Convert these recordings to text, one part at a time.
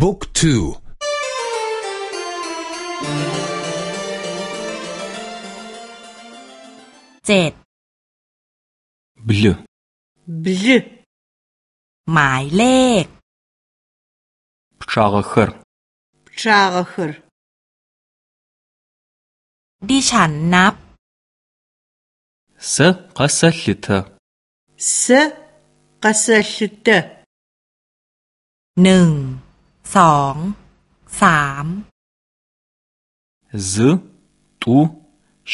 บุ๊กทูเจ็ด bleu บลหมายเลข pçağexer ชาเขรดิฉันนับ se kheselhıte สกษลตหนึ่ง สองสาม zı t̆u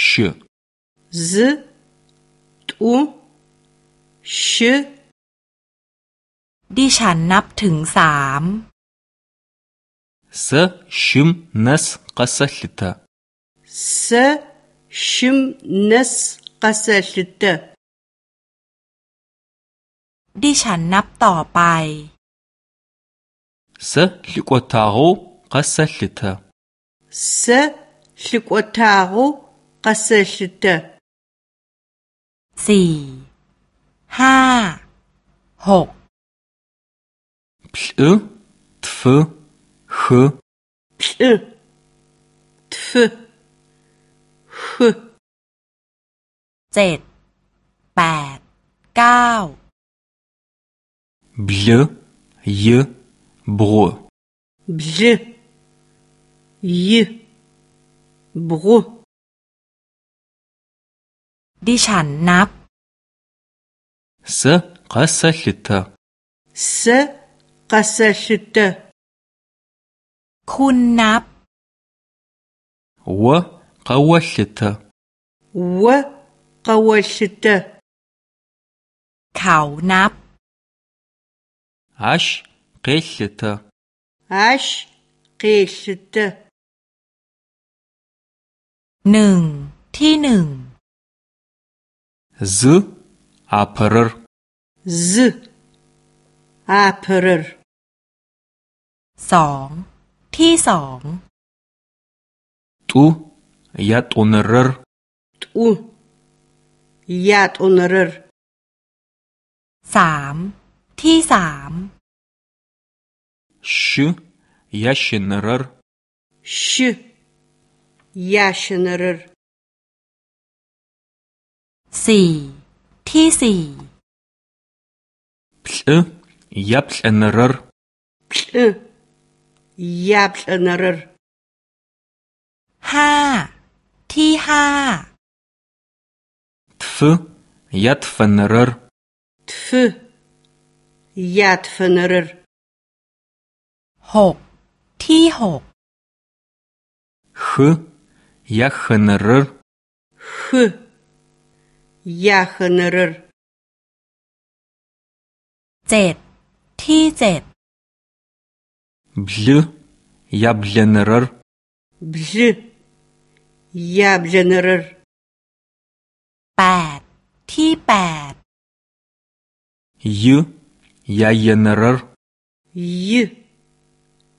şı ซตูชดิฉันนับถึงสาม se şım nes kheselhıte สชิมนสกษลตดิฉันนับต่อไป se lh'ık'otağeu kheselhıte สลิกวตาโกกษลตสี่ห้าหก pl'ı tfı xı พลทฟฮเจ็ดแปดเก้า bleu yı bğu บลยบรูดิฉันนับ se kheselhıte สกษลตคุณนับ vo kheolhıte วกวลตเขานับ aş khêlhıte อาชเกลตหนึ่งที่หนึ่ง zı apırır ซอาเพรรสองที่สอง t̆u yat'onırır ตูยาต อนรรสามที่สาม şı yaşınırır ชยาชนรรสี่ที่สี่ pl'ı yapl'ınırır พลยาพลนรรห้าที่ห้า tfı yatfınırır ทฟยาตฟนรร หกที่หก xı yaxınırır ฮยาขนรรเจ็ดที่เจ็ด bl'ı yablınırır บลยาบลนรรแปดที่แปด yı yayınırır ย